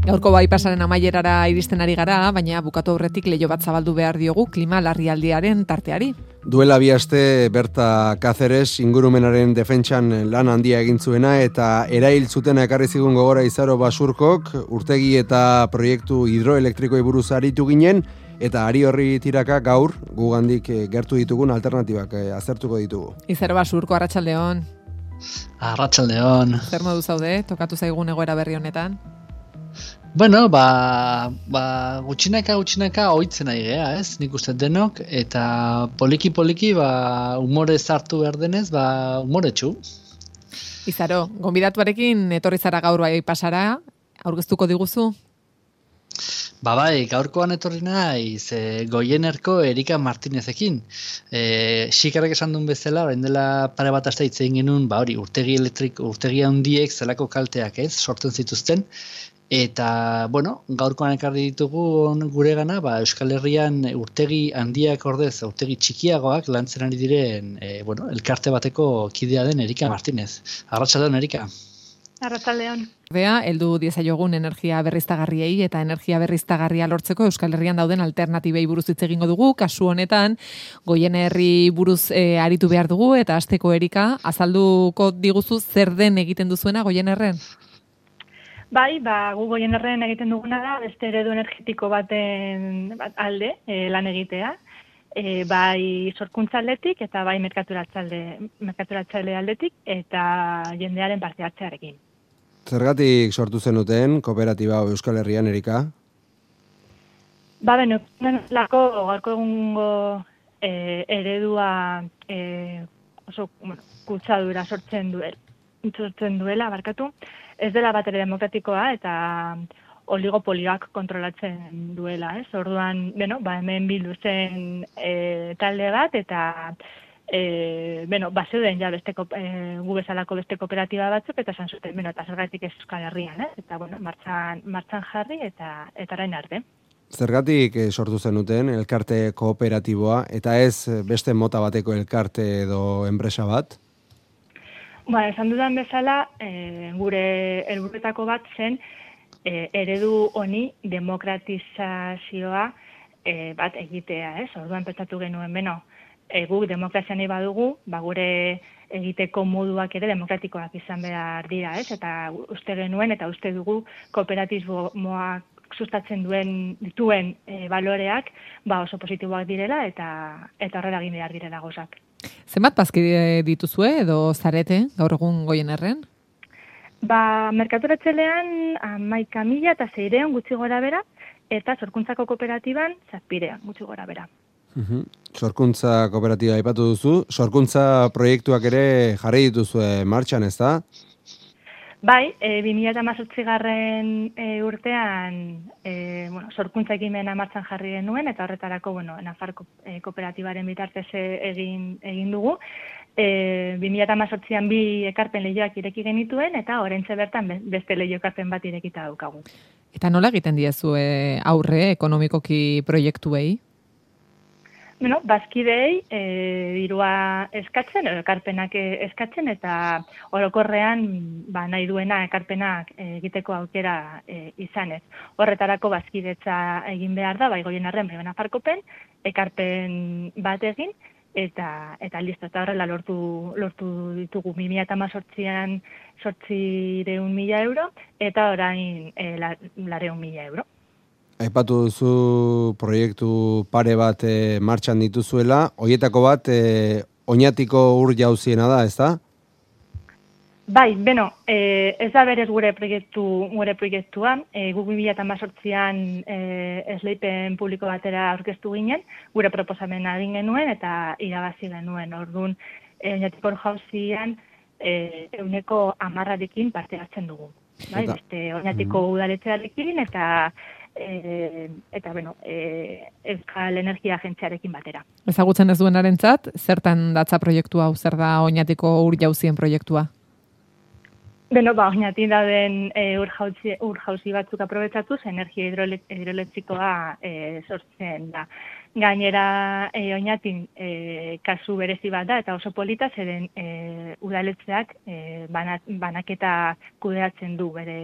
Gaurko bai pasaren amaierara iristen ari gara, baina bukatu aurretik leio bat zabaldu behar diogu klima larrialdiaren tarteari. Duela bi aste Berta Cáceres ingurumenaren defentsan lan handia egin zuena eta erail zutena ekarri zigun gogora izaro basurkok urtegi eta proiektu hidroelektrikoi buruz aritu ginen eta ari horri tiraka gaur gugandik eh, gertu ditugun alternatibak eh, azertuko ditugu. Izaro basurko arratsaldeon. Arratsaldeon. Zer modu zaude? Tokatu zaigun egoera berri honetan? Bueno, ba, ba gutxinaka gutxinaka ohitzen nahi gea, ez? Nik uste denok eta poliki poliki ba umore zartu behar denez, ba umoretsu. Izaro, gonbidatuarekin etorri zara gaur bai pasara, aurkeztuko diguzu? Ba bai, gaurkoan etorri naiz e, goienerko Erika Martinezekin. E, Xikarrak esan duen bezala, orain dela pare bat aste hitz egin genuen, ba hori, urtegi elektrik, urtegi handiek zelako kalteak ez, sortzen zituzten, Eta, bueno, gaurkoan ekarri ditugu gure gana, ba, Euskal Herrian urtegi handiak ordez, urtegi txikiagoak lantzen ari diren, e, bueno, elkarte bateko kidea den Erika Martinez. Arratxaldeon, Erika. Arratxaldeon. Bea, heldu diezaiogun energia berriztagarriei eta energia berriztagarria lortzeko Euskal Herrian dauden alternatibei buruz hitz egingo dugu. Kasu honetan, goien herri buruz e, aritu behar dugu eta asteko Erika, azalduko diguzu zer den egiten duzuena goien herren? Bai, ba, gu goien erren egiten duguna da, beste eredu energetiko baten alde, e, lan egitea, e, bai sorkuntza aldetik eta bai merkaturatzaile aldetik eta jendearen parte hartzearekin. Zergatik sortu zenuten kooperatiba Euskal Herrian, Erika? Ba, beno, lako garko egungo e, eredua e, oso bueno, kutsadura sortzen duela, sortzen duela, barkatu, ez dela bat demokratikoa eta oligopolioak kontrolatzen duela, ez? Orduan, bueno, ba hemen bildu zen e, talde bat eta eh bueno, ba zeuden ja beste e, gu bezalako beste kooperatiba batzuk eta san zuten, bueno, eta zergatik ez Euskal Herrian, eh? Eta bueno, martxan martxan jarri eta eta orain arte. Zergatik e, sortu zenuten elkarte kooperatiboa eta ez beste mota bateko elkarte edo enpresa bat? Ba, esan dudan bezala, e, gure helburuetako bat zen e, eredu honi demokratizazioa e, bat egitea, ez? Orduan pentsatu genuen, beno, e, guk demokrazia nahi badugu, ba, gure egiteko moduak ere demokratikoak izan behar dira, ez? Eta uste genuen eta uste dugu kooperatizmoak sustatzen duen dituen e, baloreak ba oso positiboak direla eta eta horrela egin behar direla gozak. Zenbat bazkide dituzue edo zarete gaur egun goien erren? Ba, merkaturatxelean amaika mila eta zeirean gutxi gora bera, eta sorkuntzako kooperatiban zazpirean gutxi gora bera. Uhum. Sorkuntza kooperatiba ipatu duzu, sorkuntza proiektuak ere jarri dituzue martxan ez da? Bai, e, 2008 garren e, urtean e, bueno, sorkuntza ekimena martxan jarri genuen, eta horretarako, bueno, Nafar e, kooperatibaren bitartez egin, egin dugu. E, 2008an bi ekarpen lehioak ireki genituen, eta horrentze bertan beste lehio ekarpen bat irekita daukagu. Eta nola egiten diezu aurre ekonomikoki proiektuei? Bueno, bazkidei e, dirua eskatzen, ekarpenak eskatzen, eta orokorrean ba, nahi duena ekarpenak egiteko aukera e, izanez. Horretarako bazkidetza egin behar da, bai goien arren, bai farkopen, ekarpen bat egin, eta eta listo eta horrela lortu lortu ditugu 2018an 800.000 euro eta orain eh 400.000 euro. Aipatu duzu proiektu pare bat e, martxan dituzuela, hoietako bat e, oinatiko ur jauziena da, ez da? Bai, beno, e, ez da berez gure proiektu gure proiektua, e, gu 2018an e, esleipen publiko batera aurkeztu ginen, gure proposamena egin genuen eta irabazi genuen. Orduan, e, oinatiko ur jauzian e, euneko amarrarekin parte hartzen dugu. Bai, beste oinatiko mm. udaletzearekin eta e, eta bueno, e, euskal energia agentziarekin batera. Ezagutzen ez duenarentzat, zertan datza proiektua hau, zer da oinatiko ur jauzien proiektua? Beno, ba, oinati da den e, ur, jauzi, ur jauzi batzuk aprobetsatuz, energia hidroletzikoa e, sortzen da. Gainera, e, oinatin e, kasu berezi bat da, eta oso polita, zeren e, udaletzeak e, banaketa kudeatzen du bere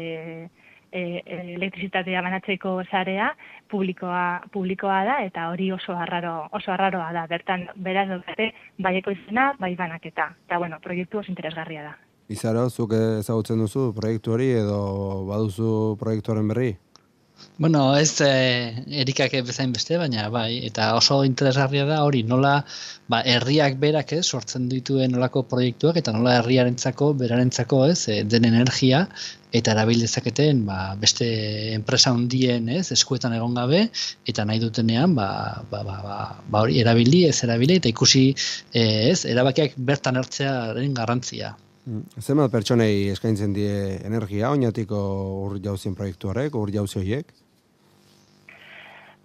e, elektrizitatea banatzeko sarea publikoa publikoa da eta hori oso arraro oso arraroa da. Bertan beraz daukate baieko izena bai banaketa. Eta bueno proiektu oso interesgarria da. Izaro, zuk ezagutzen duzu proiektu hori edo baduzu proiektuaren berri? Bueno, ez eh, erikak bezain beste, baina bai, eta oso interesgarria da hori nola ba, herriak berak ez, sortzen dituen nolako proiektuak, eta nola herriarentzako, berarentzako ez, eh, den energia, eta erabil dezaketen ba, beste enpresa hundien ez, eskuetan egon gabe, eta nahi dutenean ba, ba, ba, ba, ba hori erabili, ez erabili, eta ikusi eh, ez, erabakiak bertan hartzearen garrantzia. Mm. Zenbat pertsonei eskaintzen die energia, oinatiko ur jauzien proiektuarek, ur jauzi horiek?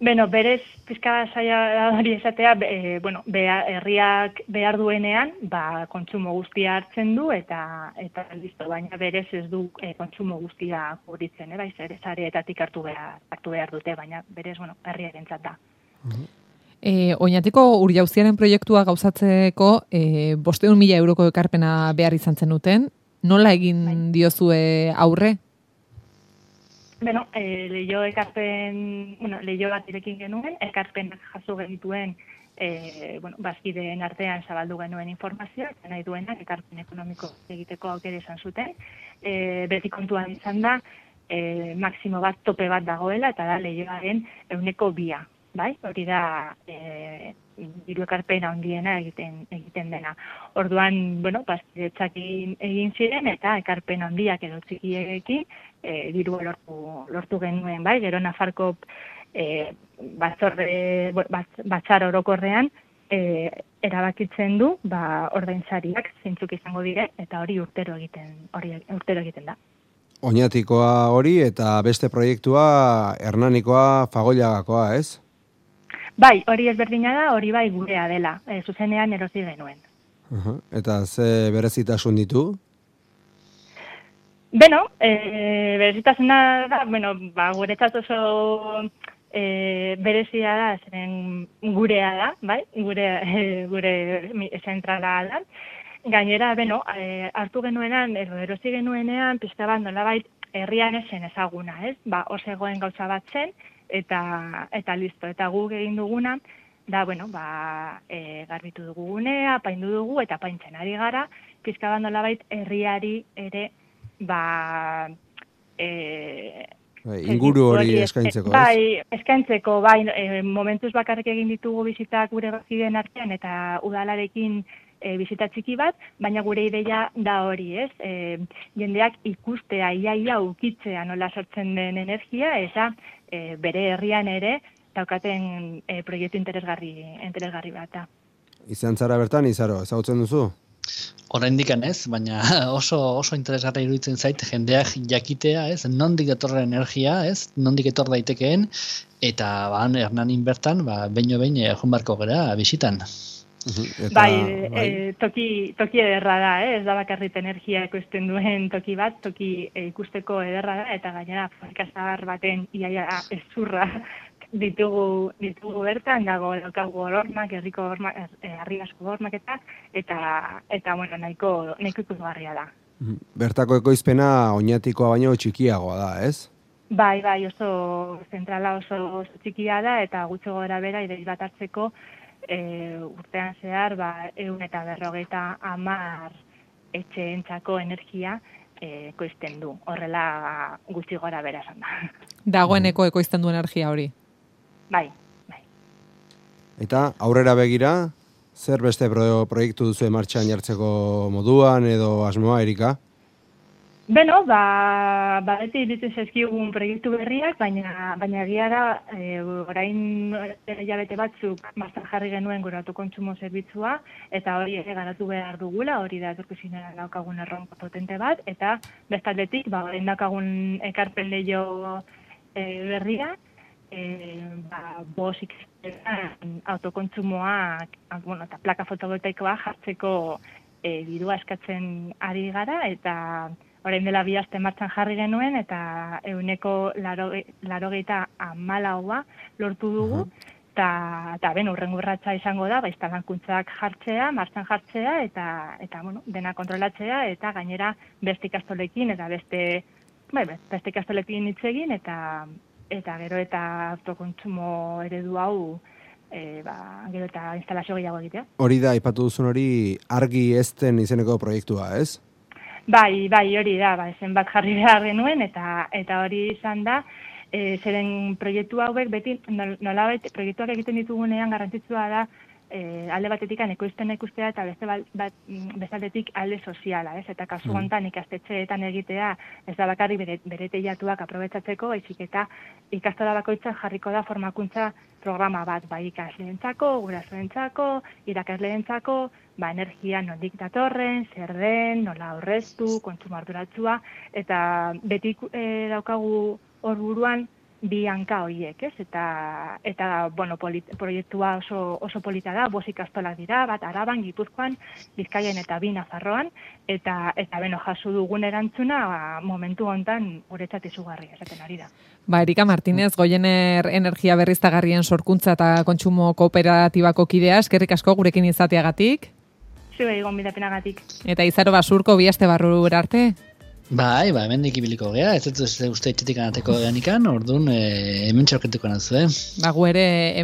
Beno, berez, pizkada saia hori esatea, e, bueno, herriak behar duenean, ba, kontsumo guztia hartzen du, eta eta listo, baina berez ez du e, kontsumo guztia kubritzen, eh, bai, zareetatik hartu behar, hartu behar dute, baina berez, bueno, herriaren da. Mhm. E, oinatiko urjauziaren proiektua gauzatzeko e, bosteun mila euroko ekarpena behar izan zen duten. Nola egin bai. diozue aurre? Beno, e, lehio ekarpen, bueno, lehio bat irekin genuen, ekarpen jaso genituen e, bueno, bazkideen artean zabaldu genuen informazioa, eta nahi duenak ekarpen ekonomiko egiteko aukere izan zuten. E, beti kontuan izan da, e, maksimo bat tope bat dagoela, eta da lehioaren euneko bia bai? Hori da eh diru ekarpena handiena egiten egiten dena. Orduan, bueno, pastiretzak egin ziren eta ekarpen handiak edo txikiekin eh diru lortu lortu genuen, bai? Gero Nafarko eh batzorde batzar orokorrean eh erabakitzen du, ba ordainsariak zeintzuk izango dire eta hori urtero egiten, hori urtero egiten da. Oñatikoa hori eta beste proiektua Hernanikoa Fagollagakoa, ez? Bai, hori ezberdina da, hori bai gurea dela, e, zuzenean erosi genuen. Uh Eta ze berezitasun ditu? Beno, e, berezitasuna da, bueno, ba, guretzat oso e, berezia da, zeren gurea da, bai, gure, e, gure zentrala da. Gainera, beno, e, hartu genuenan, edo erosi genuenean, pizka bat nola bai, herrian esen ezaguna, ez? Ba, osegoen gauza bat zen, eta eta listo eta guk egin duguna da bueno ba e, garbitu dugu gunea paindu dugu eta paintzen ari gara pizka bandola bait herriari ere ba e, Bai, inguru hori eskaintzeko, ez? Bai, eskaintzeko, bai, e, momentuz bakarrik egin ditugu bizitak gure baziden artean eta udalarekin e, bizita txiki bat, baina gure ideia da hori, ez? E, jendeak ikustea, iaia ukitzea nola sortzen den energia, eta e, bere herrian ere daukaten e, proiektu interesgarri, interesgarri bat. Izan zara bertan, izaro, ezagutzen duzu? Oraindik ez, baina oso oso interesgarri iruditzen zait jendeak jakitea, ez? Nondik etorra energia, ez? Nondik etor daitekeen eta ba Hernanin bertan, ba beino behin eh, joan barko gera bisitan. Eta, bai, bai. E, toki, toki ederra da, eh? ez da bakarrit energia ekoizten duen toki bat, toki e, ikusteko ederra da, eta gainera farkazabar baten iaia ezurra ditugu, ditugu bertan, dago daukagu orormak, herriko ormak, e, arrigasko ormak eta, eta, eta bueno, nahiko, nahiko ikusgarria da. Bertako ekoizpena oinatikoa baino txikiagoa da, ez? Bai, bai, oso zentrala oso, oso txikia da, eta gutxo gora bera, ideiz bat hartzeko, e, urtean zehar, ba, eun eta berrogeita amar etxe entzako energia e, ekoizten du. Horrela gutxi gora bera esan da. Dagoeneko ekoizten du energia hori? Bai, bai. Eta aurrera begira, zer beste proiektu duzu martxan jartzeko moduan edo asmoa, Erika? Beno, ba, ba beti ditzen zezkigun proiektu berriak, baina baina egia da, e, orain jabete batzuk martan jarri genuen gure autokontsumo zerbitzua, eta hori ere garatu behar dugula, hori da etorkizina daukagun erronko potente bat, eta bestaldetik, ba, orain daukagun ekarpen lehio e, berria, e, ba, bosik autokontsumoa, bueno, eta plaka fotovoltaikoa jartzeko e, bidua eskatzen ari gara, eta orain dela bi aste martxan jarri genuen eta euneko larogeita amalaua lortu dugu. Eta, eta ben, urren izango da, baizta lankuntzak jartzea, martxan jartzea, eta, eta bueno, dena kontrolatzea, eta gainera beste ikastolekin eta beste bai, bai, beste ikastolekin hitz egin eta eta gero eta autokontsumo eredu hau e, ba, gero eta instalazio gehiago egitea. Hori da, aipatu duzun hori argi ezten izeneko proiektua, ez? Bai, bai, hori da, ba, zenbat jarri behar genuen eta eta hori izan da, e, zeren proiektu hauek beti nol- nolabait proiektuak egiten ditugunean garrantzitsua da e, alde batetik ekoizpena ikustea eta beste bal- bat, mm, bestaldetik alde soziala, ez? Eta kasu Mm. hontan ikastetxeetan egitea ez da bakarrik bere, bere teilatuak aprobetsatzeko, baizik eta ikastola bakoitzak jarriko da formakuntza programa bat, bai ikasleentzako, gurasoentzako, irakasleentzako, ba energia nondik datorren, zer den, nola aurreztu, kontsumo arduratsua eta beti e, daukagu hor buruan bi hanka horiek, ez? Eta eta bueno, polit, proiektua oso oso polita da, bost ikastolak dira, bat Araban, Gipuzkoan, Bizkaian eta bi Nafarroan eta eta beno jaso dugun erantzuna ba, momentu hontan guretzat izugarria esaten ari da. Ba, Erika Martinez, Goiener Energia Berriztagarrien sorkuntza eta kontsumo kooperatibako kidea, eskerrik asko gurekin izateagatik. Zu egon bidapenagatik. Eta izaro basurko bi aste barru arte. Bai, ba, hemen ibiliko gea, ez dut uste itxetik anateko geanikan, orduan, e, hemen txorketuko nazu, eh? Ba, gu ere